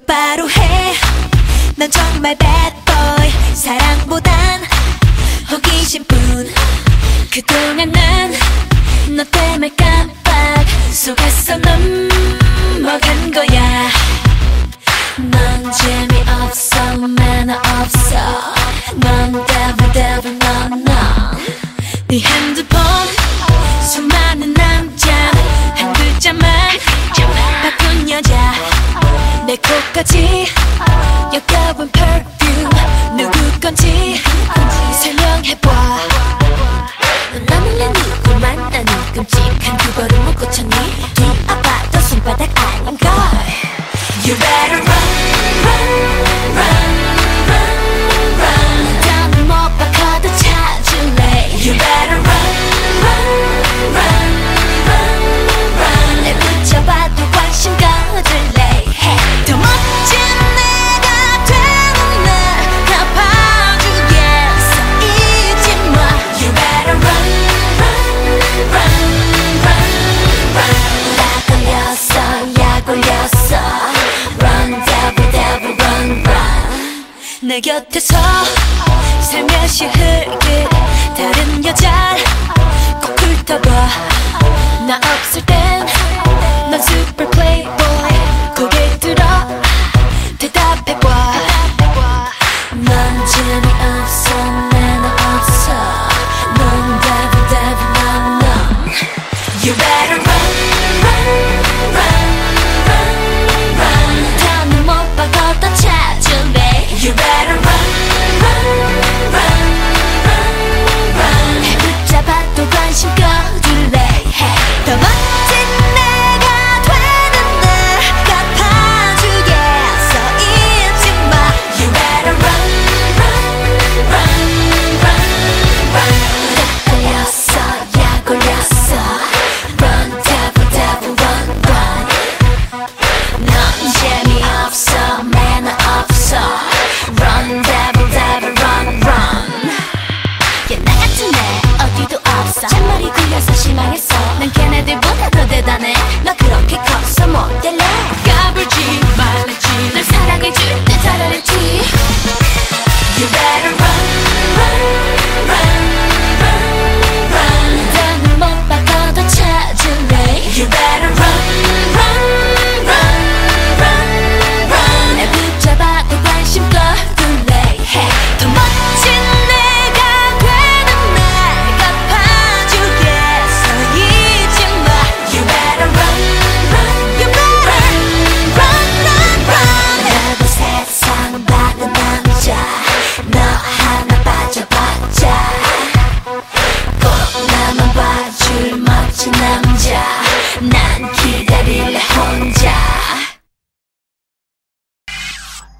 똑바로 해. 넌 정말 bad boy. 사랑보단 호기심뿐. 그동안 난 너 때문에 깜빡 속았어 넘어간 거야. 넌 재미없어 매너 없어 넌 devil devil 넌 넌 네 핸드폰 수많은 남자 한 글자만 바꾼 여자 내 코까지 역겨운 perfume. 누구 건지 설명해봐. 넌 몰래 누구만 나는 끔찍한 그거를 못 고쳤니? 뒤아파도 손바닥 아닌걸. You better run, run, run, 내 곁에서 살며시 흘길 다른 여자 꼭 훑어봐. 나 없을 땐넌 super playboy. 고개 들어 대답해봐. 넌 재미없어 매너 없어. 넌 devil devil 넌 넌. You better